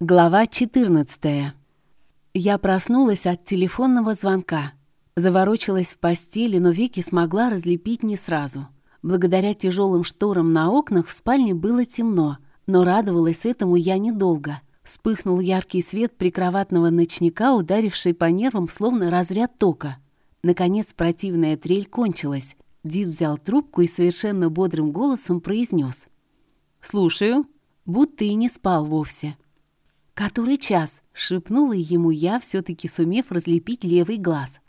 Глава 14. Я проснулась от телефонного звонка. Заворочилась в постели, но веки смогла разлепить не сразу. Благодаря тяжелым шторам на окнах в спальне было темно, но радовалась этому я недолго. Вспыхнул яркий свет прикроватного ночника, ударивший по нервам словно разряд тока. Наконец противная трель кончилась. Дид взял трубку и совершенно бодрым голосом произнес. «Слушаю», будто и не спал вовсе. «Который час?» — шепнула ему я, все-таки сумев разлепить левый глаз.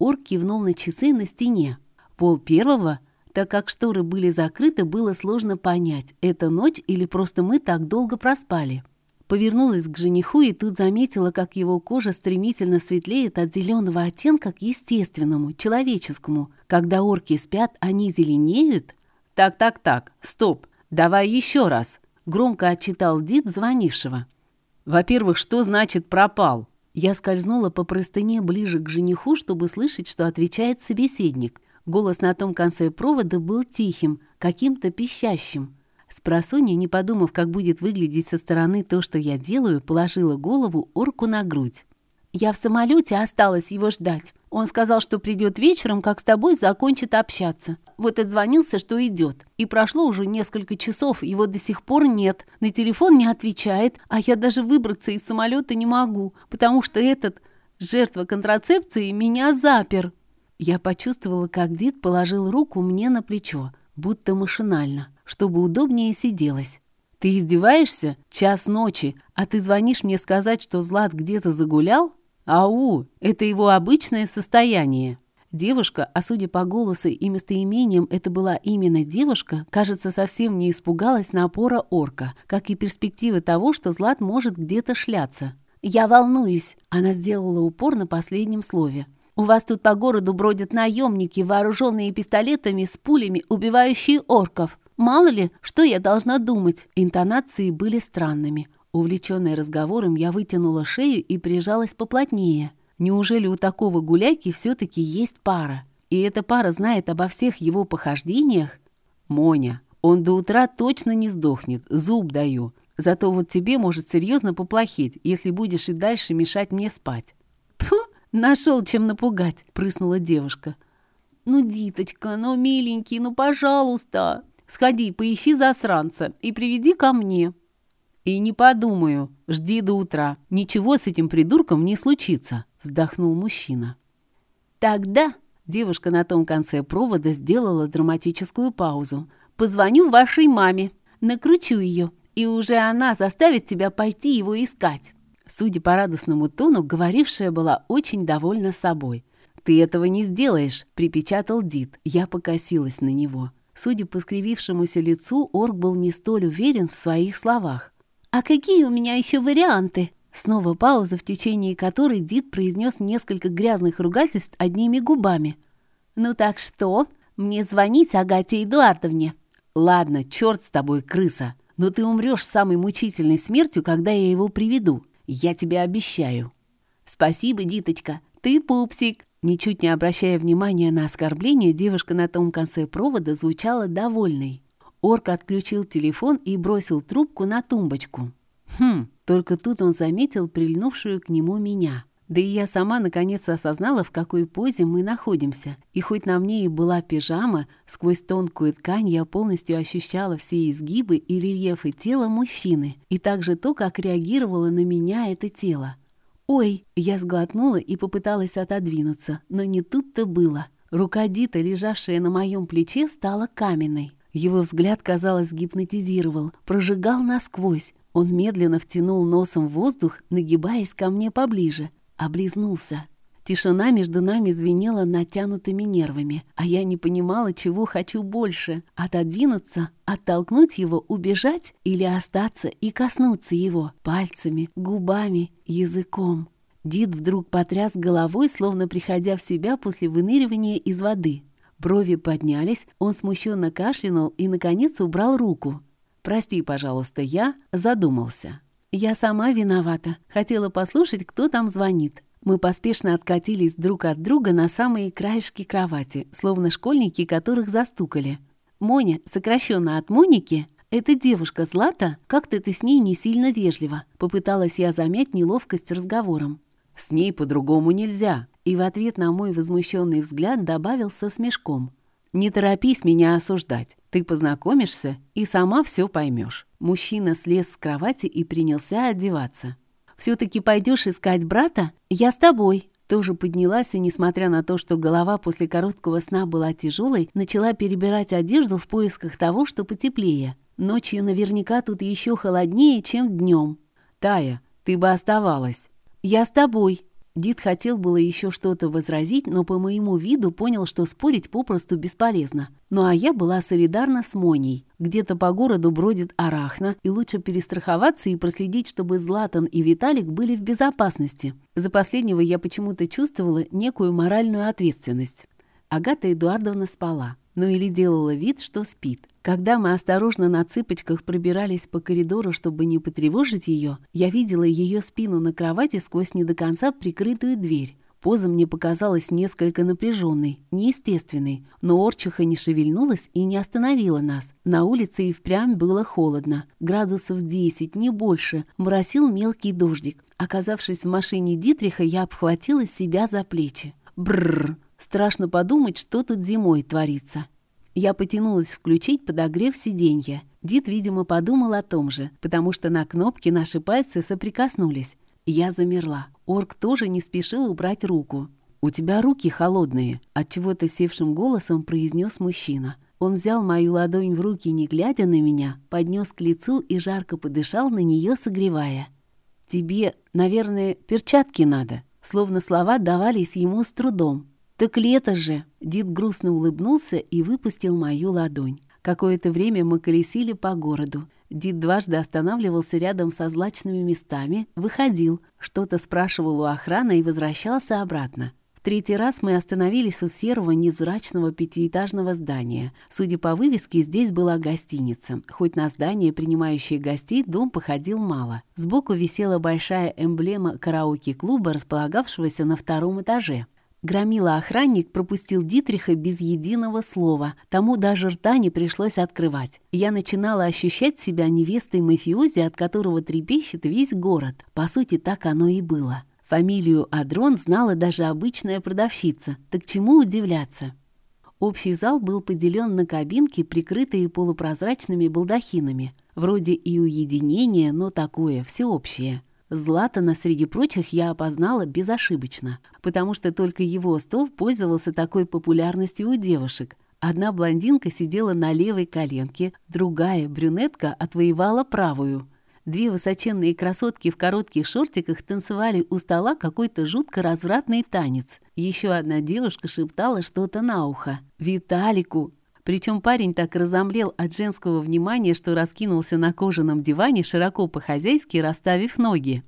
Орк кивнул на часы на стене. Пол первого, так как шторы были закрыты, было сложно понять, это ночь или просто мы так долго проспали. Повернулась к жениху и тут заметила, как его кожа стремительно светлеет от зеленого оттенка к естественному, человеческому. Когда орки спят, они зеленеют? «Так-так-так, стоп, давай еще раз!» — громко отчитал Дид звонившего. Во-первых, что значит «пропал»? Я скользнула по простыне ближе к жениху, чтобы слышать, что отвечает собеседник. Голос на том конце провода был тихим, каким-то пищащим. Спросонья, не подумав, как будет выглядеть со стороны то, что я делаю, положила голову орку на грудь. «Я в самолете осталась его ждать. Он сказал, что придет вечером, как с тобой закончит общаться. Вот отзвонился, что идет. И прошло уже несколько часов, его до сих пор нет. На телефон не отвечает, а я даже выбраться из самолета не могу, потому что этот, жертва контрацепции, меня запер. Я почувствовала, как Дид положил руку мне на плечо, будто машинально, чтобы удобнее сиделось. «Ты издеваешься? Час ночи, а ты звонишь мне сказать, что Злат где-то загулял? Ау, это его обычное состояние». Девушка, а судя по голосу и местоимениям, это была именно девушка, кажется, совсем не испугалась напора орка, как и перспективы того, что Злат может где-то шляться. «Я волнуюсь», — она сделала упор на последнем слове. «У вас тут по городу бродят наемники, вооруженные пистолетами с пулями, убивающие орков. Мало ли, что я должна думать?» Интонации были странными. Увлеченная разговором, я вытянула шею и прижалась поплотнее. Неужели у такого гуляки все-таки есть пара? И эта пара знает обо всех его похождениях? Моня, он до утра точно не сдохнет, зуб даю. Зато вот тебе может серьезно поплохеть, если будешь и дальше мешать мне спать. Фу, нашел чем напугать, прыснула девушка. Ну, Диточка, ну, миленький, ну, пожалуйста. Сходи, поищи засранца и приведи ко мне. И не подумаю, жди до утра. Ничего с этим придурком не случится вздохнул мужчина. Тогда девушка на том конце провода сделала драматическую паузу. Позвоню вашей маме, накручу ее, и уже она заставит тебя пойти его искать. Судя по радостному тону, говорившая была очень довольна собой. «Ты этого не сделаешь», — припечатал Дид. Я покосилась на него. Судя по скривившемуся лицу, Орк был не столь уверен в своих словах. «А какие у меня еще варианты?» Снова пауза, в течение которой Дид произнес несколько грязных ругательств одними губами. «Ну так что? Мне звонить Агате Эдуардовне?» «Ладно, черт с тобой, крыса, но ты умрешь самой мучительной смертью, когда я его приведу. Я тебе обещаю». «Спасибо, Диточка, ты пупсик!» Ничуть не обращая внимания на оскорбление, девушка на том конце провода звучала довольной. Орк отключил телефон и бросил трубку на тумбочку. «Хм, только тут он заметил прильнувшую к нему меня. Да и я сама наконец осознала, в какой позе мы находимся. И хоть на мне и была пижама, сквозь тонкую ткань я полностью ощущала все изгибы и рельефы тела мужчины, и также то, как реагировало на меня это тело. «Ой!» Я сглотнула и попыталась отодвинуться, но не тут-то было. Рука Дита, лежавшая на моем плече, стала каменной. Его взгляд, казалось, гипнотизировал, прожигал насквозь, он медленно втянул носом воздух, нагибаясь ко мне поближе, облизнулся. Тишина между нами звенела натянутыми нервами, а я не понимала, чего хочу больше — отодвинуться, оттолкнуть его, убежать или остаться и коснуться его пальцами, губами, языком. Дид вдруг потряс головой, словно приходя в себя после выныривания из воды. Брови поднялись, он смущенно кашлянул и, наконец, убрал руку. «Прости, пожалуйста, я задумался». «Я сама виновата. Хотела послушать, кто там звонит». Мы поспешно откатились друг от друга на самые краешки кровати, словно школьники, которых застукали. Моня, сокращенно от Моники, «Эта девушка Злата, как-то ты с ней не сильно вежлива», попыталась я замять неловкость разговором. «С ней по-другому нельзя», и в ответ на мой возмущенный взгляд добавил со смешком. «Не торопись меня осуждать. Ты познакомишься и сама все поймешь. Мужчина слез с кровати и принялся одеваться. «Все-таки пойдешь искать брата? Я с тобой!» Тоже поднялась и, несмотря на то, что голова после короткого сна была тяжелой, начала перебирать одежду в поисках того, что потеплее. Ночью наверняка тут еще холоднее, чем днем. «Тая, ты бы оставалась!» «Я с тобой!» Дид хотел было еще что-то возразить, но по моему виду понял, что спорить попросту бесполезно. Ну а я была солидарна с Моней. Где-то по городу бродит арахна, и лучше перестраховаться и проследить, чтобы Златан и Виталик были в безопасности. За последнего я почему-то чувствовала некую моральную ответственность. Агата Эдуардовна спала ну или делала вид, что спит. Когда мы осторожно на цыпочках пробирались по коридору, чтобы не потревожить ее, я видела ее спину на кровати сквозь не до конца прикрытую дверь. Поза мне показалась несколько напряженной, неестественной, но Орчиха не шевельнулась и не остановила нас. На улице и впрямь было холодно. Градусов 10, не больше. Моросил мелкий дождик. Оказавшись в машине Дитриха, я обхватила себя за плечи. Бррр! Страшно подумать, что тут зимой творится. Я потянулась включить подогрев сиденья. Дид, видимо, подумал о том же, потому что на кнопке наши пальцы соприкоснулись. Я замерла. Орк тоже не спешил убрать руку. «У тебя руки холодные», — отчего-то севшим голосом произнес мужчина. Он взял мою ладонь в руки, не глядя на меня, поднес к лицу и жарко подышал на нее, согревая. «Тебе, наверное, перчатки надо», словно слова давались ему с трудом. «Так лето же!» Дид грустно улыбнулся и выпустил мою ладонь. Какое-то время мы колесили по городу. Дид дважды останавливался рядом со злачными местами, выходил, что-то спрашивал у охраны и возвращался обратно. В третий раз мы остановились у серого невзрачного пятиэтажного здания. Судя по вывеске, здесь была гостиница. Хоть на здание, принимающее гостей, дом походил мало. Сбоку висела большая эмблема караоке-клуба, располагавшегося на втором этаже. Громила-охранник пропустил Дитриха без единого слова. Тому даже рта не пришлось открывать. Я начинала ощущать себя невестой мафиози, от которого трепещет весь город. По сути, так оно и было. Фамилию Адрон знала даже обычная продавщица. Так чему удивляться? Общий зал был поделен на кабинки, прикрытые полупрозрачными балдахинами. Вроде и уединение, но такое, всеобщее. Златана среди прочих я опознала безошибочно, потому что только его стол пользовался такой популярностью у девушек. Одна блондинка сидела на левой коленке, другая, брюнетка, отвоевала правую. Две высоченные красотки в коротких шортиках танцевали у стола какой-то жутко развратный танец. Еще одна девушка шептала что-то на ухо. «Виталику! Причем парень так разомлел от женского внимания, что раскинулся на кожаном диване, широко по-хозяйски расставив ноги.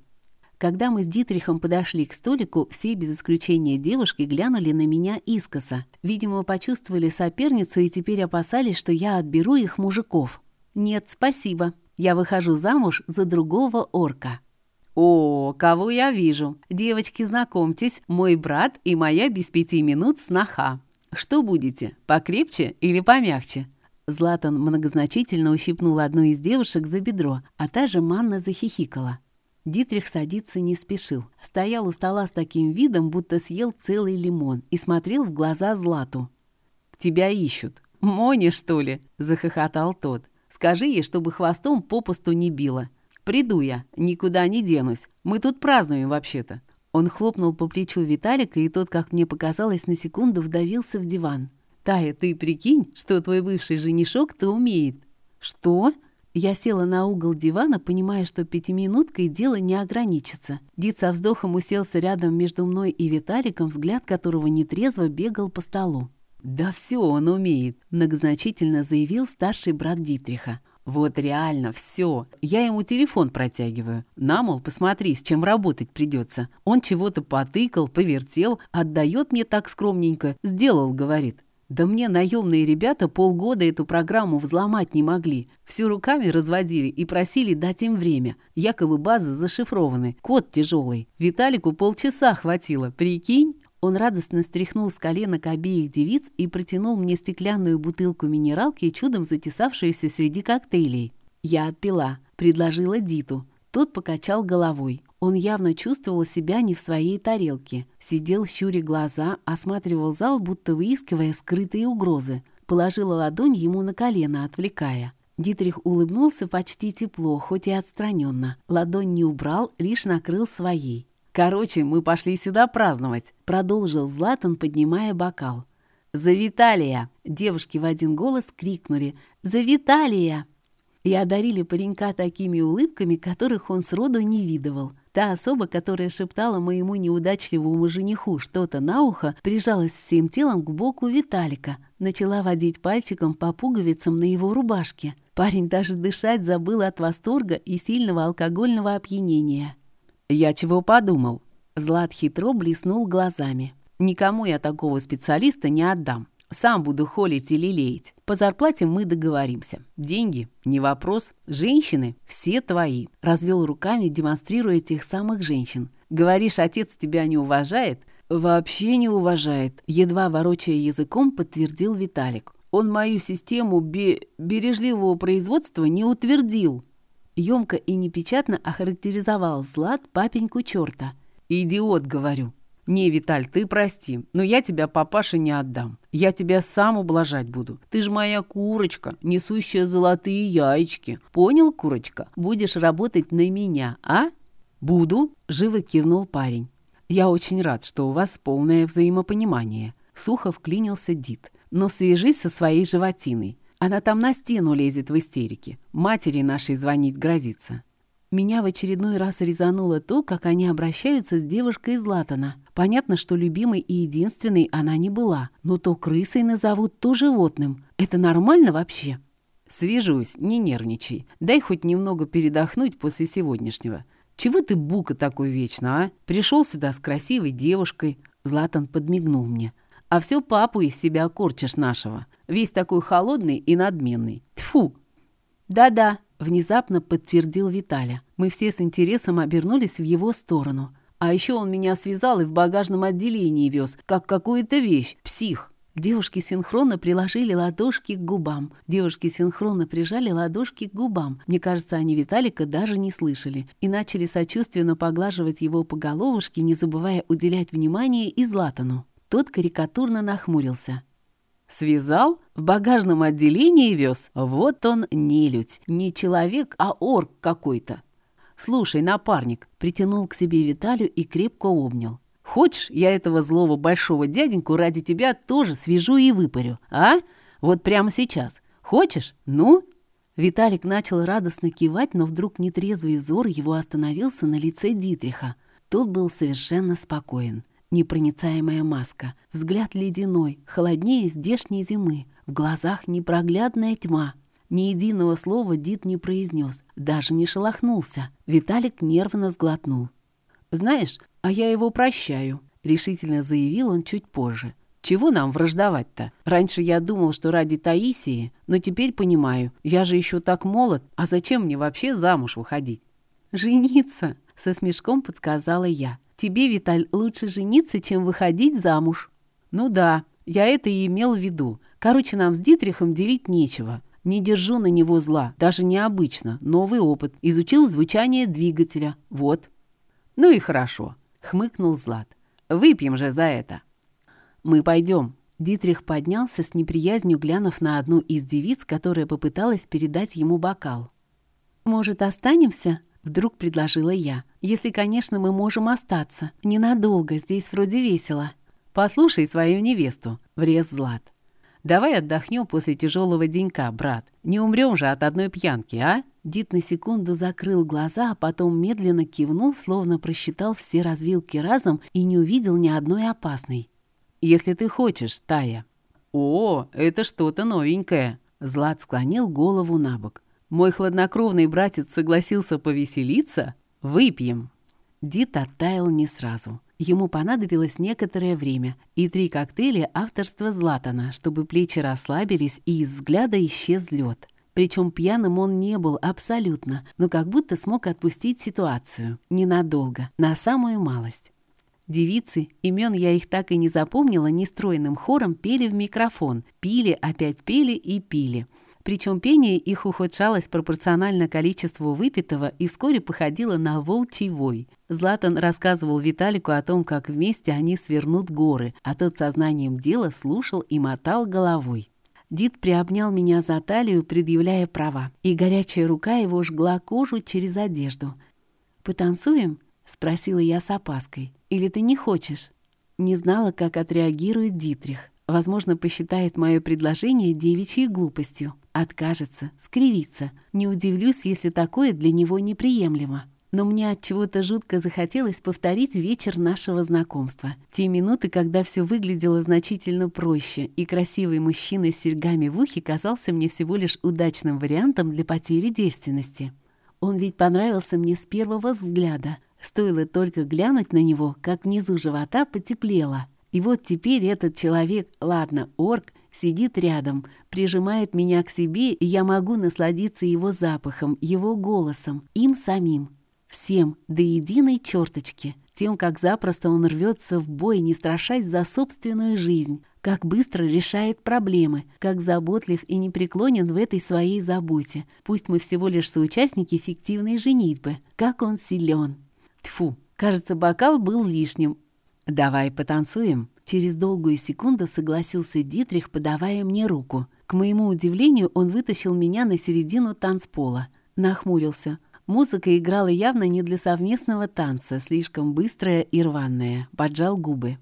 Когда мы с Дитрихом подошли к столику, все без исключения девушки глянули на меня искоса. Видимо, почувствовали соперницу и теперь опасались, что я отберу их мужиков. «Нет, спасибо. Я выхожу замуж за другого орка». «О, кого я вижу! Девочки, знакомьтесь, мой брат и моя без пяти минут сноха. «Что будете, покрепче или помягче?» Златан многозначительно ущипнул одну из девушек за бедро, а та же манна захихикала. Дитрих садиться не спешил. Стоял у стола с таким видом, будто съел целый лимон, и смотрел в глаза Злату. «Тебя ищут. Мони, что ли?» — захохотал тот. «Скажи ей, чтобы хвостом попусту не била. Приду я, никуда не денусь. Мы тут празднуем вообще-то. Он хлопнул по плечу Виталика, и тот, как мне показалось, на секунду вдавился в диван. «Тая, ты прикинь, что твой бывший женишок-то умеет?» «Что?» Я села на угол дивана, понимая, что пятиминуткой дело не ограничится. Дид со вздохом уселся рядом между мной и Виталиком, взгляд которого нетрезво бегал по столу. «Да все он умеет», — многозначительно заявил старший брат Дитриха. Вот реально, все. Я ему телефон протягиваю. На, мол, посмотри, с чем работать придется. Он чего-то потыкал, повертел, отдает мне так скромненько. Сделал, говорит. Да мне наемные ребята полгода эту программу взломать не могли. Все руками разводили и просили дать им время. Якобы базы зашифрованы, код тяжелый. Виталику полчаса хватило, прикинь? Он радостно стряхнул с коленок обеих девиц и протянул мне стеклянную бутылку минералки, чудом затесавшуюся среди коктейлей. Я отпила, предложила Диту. Тот покачал головой. Он явно чувствовал себя не в своей тарелке. Сидел, щуря глаза, осматривал зал, будто выискивая скрытые угрозы. Положила ладонь ему на колено, отвлекая. Дитрих улыбнулся почти тепло, хоть и отстраненно. Ладонь не убрал, лишь накрыл своей. «Короче, мы пошли сюда праздновать», — продолжил Златан, поднимая бокал. «За Виталия!» — девушки в один голос крикнули. «За Виталия!» И одарили паренька такими улыбками, которых он сроду не видывал. Та особа, которая шептала моему неудачливому жениху что-то на ухо, прижалась всем телом к боку Виталика, начала водить пальчиком по пуговицам на его рубашке. Парень даже дышать забыл от восторга и сильного алкогольного опьянения. «Я чего подумал?» Злат хитро блеснул глазами. «Никому я такого специалиста не отдам. Сам буду холить и лелеять. По зарплате мы договоримся. Деньги – не вопрос. Женщины – все твои». Развел руками, демонстрируя тех самых женщин. «Говоришь, отец тебя не уважает?» «Вообще не уважает», – едва ворочая языком, подтвердил Виталик. «Он мою систему бе бережливого производства не утвердил». Ёмко и непечатно охарактеризовал Злат папеньку чёрта. «Идиот, говорю». «Не, Виталь, ты прости, но я тебя папаше не отдам. Я тебя сам ублажать буду. Ты же моя курочка, несущая золотые яички. Понял, курочка? Будешь работать на меня, а?» «Буду», — живо кивнул парень. «Я очень рад, что у вас полное взаимопонимание». Сухо вклинился Дит. «Но свяжись со своей животиной. Она там на стену лезет в истерике. Матери нашей звонить грозится. Меня в очередной раз резануло то, как они обращаются с девушкой из Латана. Понятно, что любимой и единственной она не была, но то крысой назовут, то животным. Это нормально вообще? Свяжусь, не нервничай. Дай хоть немного передохнуть после сегодняшнего. Чего ты, бука, такой вечно, а? Пришел сюда с красивой девушкой. Златан подмигнул мне. А все папу из себя корчишь нашего. Весь такой холодный и надменный. Тфу. Да-да, внезапно подтвердил Виталя. Мы все с интересом обернулись в его сторону. А еще он меня связал и в багажном отделении вез, как какую-то вещь. Псих. Девушки синхронно приложили ладошки к губам. Девушки синхронно прижали ладошки к губам. Мне кажется, они Виталика даже не слышали. И начали сочувственно поглаживать его по головушке, не забывая уделять внимание и Златану. Тот карикатурно нахмурился. Связал? В багажном отделении вез? Вот он нелюдь. Не человек, а орк какой-то. Слушай, напарник, притянул к себе Виталию и крепко обнял. Хочешь, я этого злого большого дяденьку ради тебя тоже свяжу и выпарю, а? Вот прямо сейчас. Хочешь? Ну?» Виталик начал радостно кивать, но вдруг нетрезвый взор его остановился на лице Дитриха. Тот был совершенно спокоен. Непроницаемая маска, взгляд ледяной, холоднее здешней зимы, в глазах непроглядная тьма. Ни единого слова Дит не произнес, даже не шелохнулся. Виталик нервно сглотнул. «Знаешь, а я его прощаю», — решительно заявил он чуть позже. «Чего нам враждовать-то? Раньше я думал, что ради Таисии, но теперь понимаю, я же еще так молод, а зачем мне вообще замуж выходить?» «Жениться», — со смешком подсказала я. Тебе, Виталь, лучше жениться, чем выходить замуж». «Ну да, я это и имел в виду. Короче, нам с Дитрихом делить нечего. Не держу на него зла, даже необычно. Новый опыт. Изучил звучание двигателя. Вот». «Ну и хорошо», — хмыкнул Злат. «Выпьем же за это». «Мы пойдем». Дитрих поднялся с неприязнью, глянув на одну из девиц, которая попыталась передать ему бокал. «Может, останемся?» Вдруг предложила я. «Если, конечно, мы можем остаться. Ненадолго, здесь вроде весело». «Послушай свою невесту», — врез Злат. «Давай отдохнем после тяжелого денька, брат. Не умрем же от одной пьянки, а?» Дит на секунду закрыл глаза, а потом медленно кивнул, словно просчитал все развилки разом и не увидел ни одной опасной. «Если ты хочешь, Тая». «О, это что-то новенькое!» Злат склонил голову на бок. Мой хладнокровный братец согласился повеселиться? Выпьем!» Дит оттаял не сразу. Ему понадобилось некоторое время и три коктейля авторства Златана, чтобы плечи расслабились и из взгляда исчез лед. Причем пьяным он не был абсолютно, но как будто смог отпустить ситуацию. Ненадолго, на самую малость. Девицы, имен я их так и не запомнила, нестройным хором пели в микрофон. Пили, опять пели и пили. Причем пение их ухудшалось пропорционально количеству выпитого и вскоре походило на волчий вой. Златан рассказывал Виталику о том, как вместе они свернут горы, а тот сознанием дела слушал и мотал головой. Дид приобнял меня за талию, предъявляя права, и горячая рука его жгла кожу через одежду. «Потанцуем?» — спросила я с опаской. «Или ты не хочешь?» Не знала, как отреагирует Дитрих. Возможно, посчитает мое предложение девичьей глупостью. Откажется, скривится. Не удивлюсь, если такое для него неприемлемо. Но мне от чего-то жутко захотелось повторить вечер нашего знакомства. Те минуты, когда все выглядело значительно проще, и красивый мужчина с серьгами в ухе казался мне всего лишь удачным вариантом для потери девственности. Он ведь понравился мне с первого взгляда. Стоило только глянуть на него, как внизу живота потеплело. И вот теперь этот человек, ладно, орк, сидит рядом, прижимает меня к себе, и я могу насладиться его запахом, его голосом, им самим. Всем, до единой черточки. Тем, как запросто он рвется в бой, не страшась за собственную жизнь, как быстро решает проблемы, как заботлив и непреклонен в этой своей заботе. Пусть мы всего лишь соучастники фиктивной женитьбы. Как он силен. Тфу, кажется, бокал был лишним, «Давай потанцуем». Через долгую секунду согласился Дитрих, подавая мне руку. К моему удивлению, он вытащил меня на середину танцпола. Нахмурился. Музыка играла явно не для совместного танца, слишком быстрая и рваная. Поджал губы.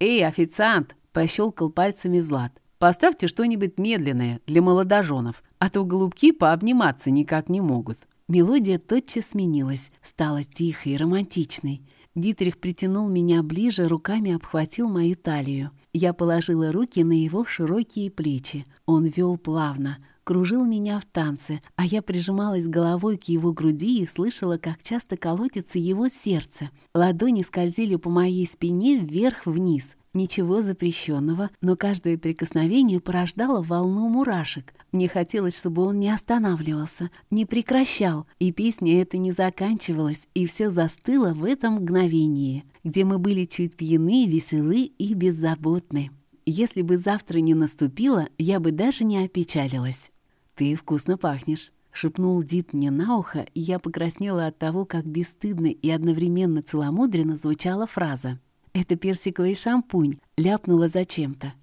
«Эй, официант!» — пощелкал пальцами Злат. «Поставьте что-нибудь медленное для молодоженов, а то голубки пообниматься никак не могут». Мелодия тотчас сменилась, стала тихой, романтичной. Дитрих притянул меня ближе, руками обхватил мою талию. Я положила руки на его широкие плечи. Он вел плавно, кружил меня в танце, а я прижималась головой к его груди и слышала, как часто колотится его сердце. Ладони скользили по моей спине вверх-вниз. Ничего запрещенного, но каждое прикосновение порождало волну мурашек. Мне хотелось, чтобы он не останавливался, не прекращал, и песня эта не заканчивалась, и все застыло в этом мгновении, где мы были чуть пьяны, веселы и беззаботны. Если бы завтра не наступило, я бы даже не опечалилась. «Ты вкусно пахнешь», — шепнул Дит мне на ухо, и я покраснела от того, как бесстыдно и одновременно целомудренно звучала фраза. «Это персиковый шампунь», — ляпнула зачем-то.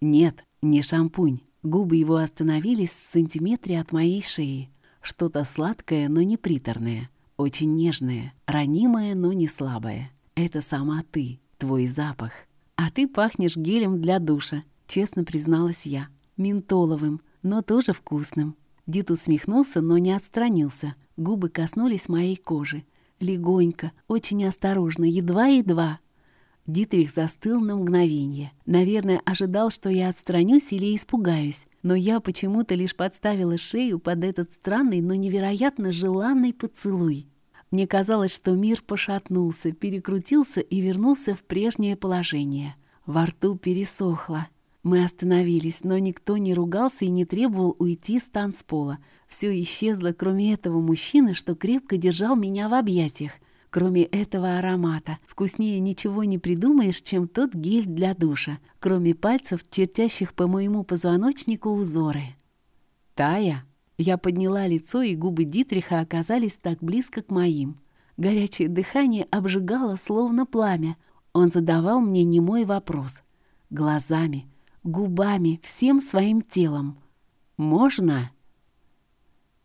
«Нет, не шампунь». Губы его остановились в сантиметре от моей шеи. Что-то сладкое, но не приторное. Очень нежное, ранимое, но не слабое. Это сама ты, твой запах. А ты пахнешь гелем для душа, честно призналась я. Ментоловым, но тоже вкусным. Дид усмехнулся, но не отстранился. Губы коснулись моей кожи. Легонько, очень осторожно, едва-едва. Дитрих застыл на мгновение. Наверное, ожидал, что я отстранюсь или испугаюсь, но я почему-то лишь подставила шею под этот странный, но невероятно желанный поцелуй. Мне казалось, что мир пошатнулся, перекрутился и вернулся в прежнее положение. Во рту пересохло. Мы остановились, но никто не ругался и не требовал уйти с танцпола. Все исчезло, кроме этого мужчины, что крепко держал меня в объятиях. Кроме этого аромата, вкуснее ничего не придумаешь, чем тот гель для душа, кроме пальцев, чертящих по моему позвоночнику узоры. «Тая!» Я подняла лицо, и губы Дитриха оказались так близко к моим. Горячее дыхание обжигало, словно пламя. Он задавал мне немой вопрос. Глазами, губами, всем своим телом. «Можно?»